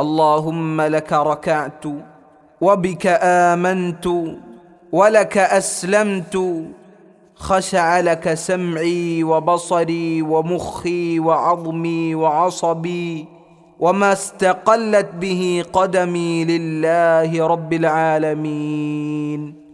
اللهم لك ركعت وبك آمنت ولك أسلمت. خشع لك سمعي وبصري ومخي وعظمي وعصبي وما استقلت به قدمي لله رب العالمين.